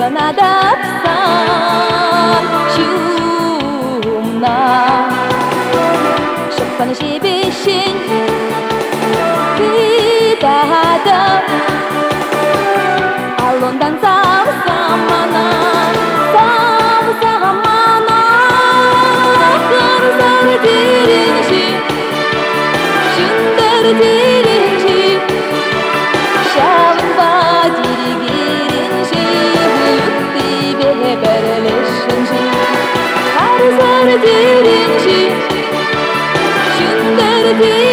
전하답사 주옵나 첫번에 시비신 기다하다 알론단 삼삼마나 삼삼마나 감사를 드리는 신 derdi rinci Şun derdi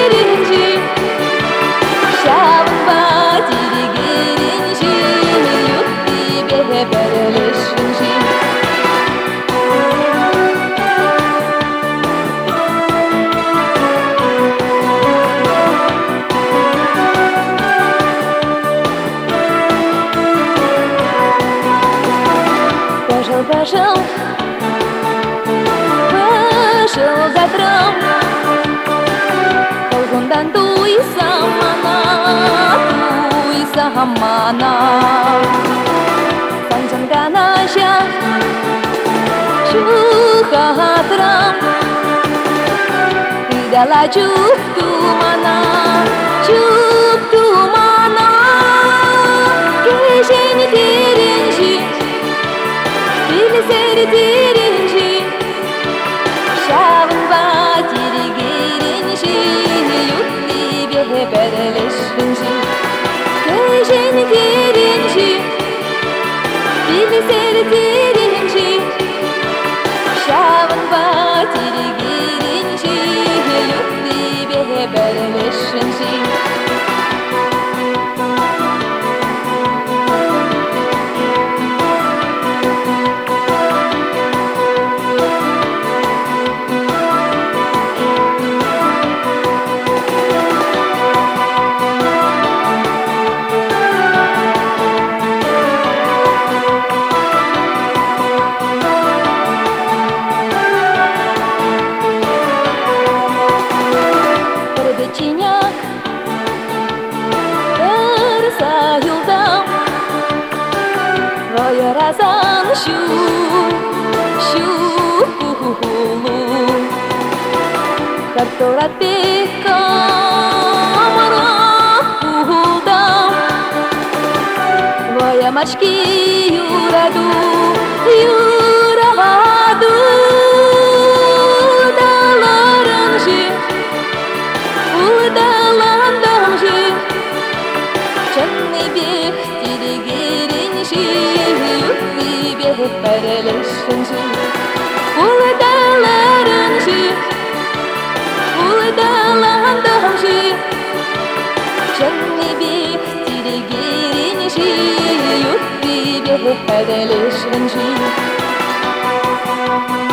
那那，反正干那下，就哈哈的啦，你的来就读嘛那，就读嘛那，给些你的联系，给些你的联系。деседі тереңше шағынба тереңше любви бе Которая пика Амурам Твоя мачки Юраду Юраду Удаларам же Udalandam же Чанны бех Тиригирин же Юрни бех Паралешин Thank you.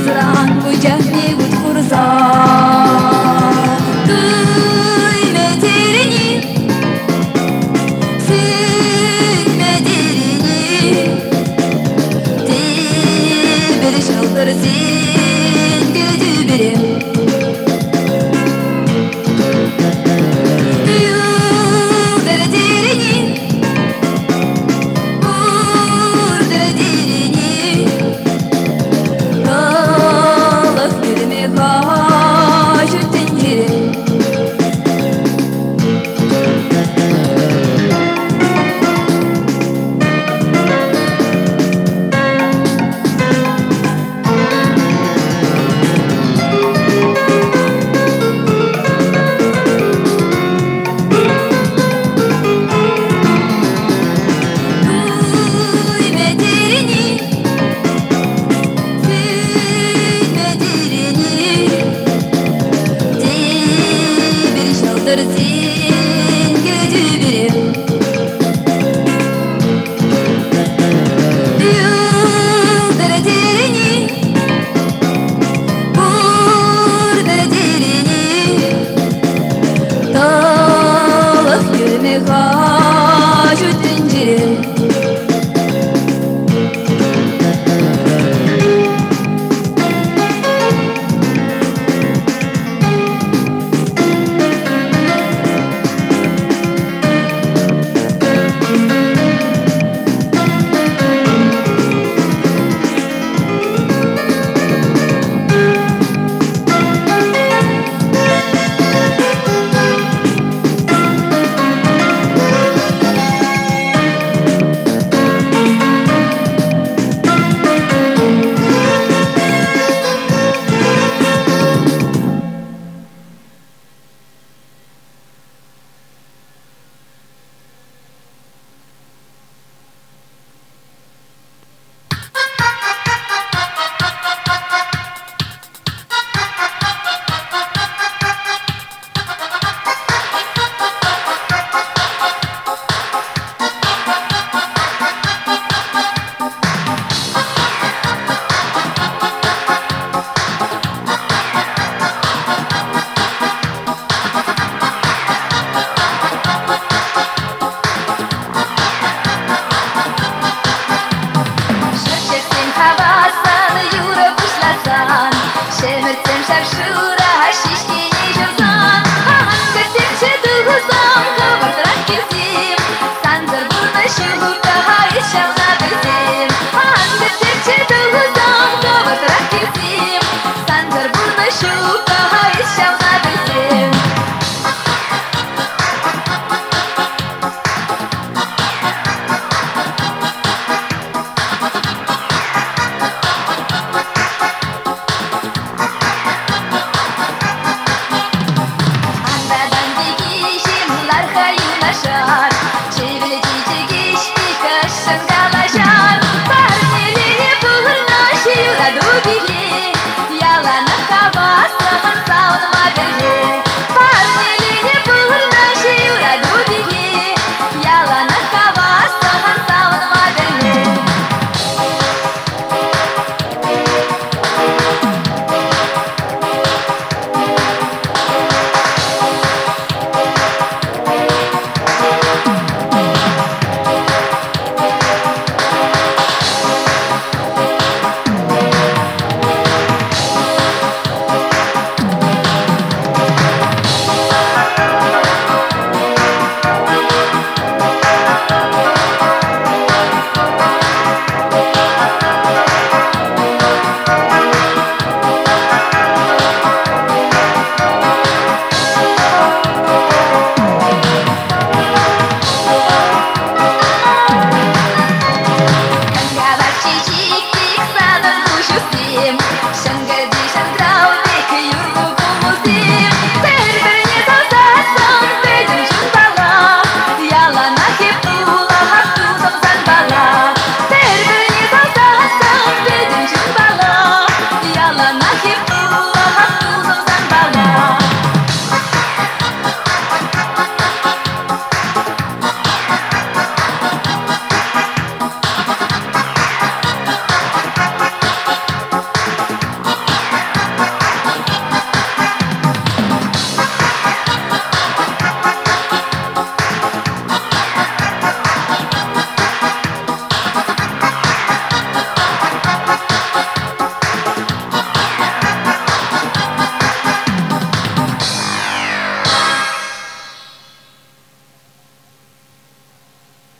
that I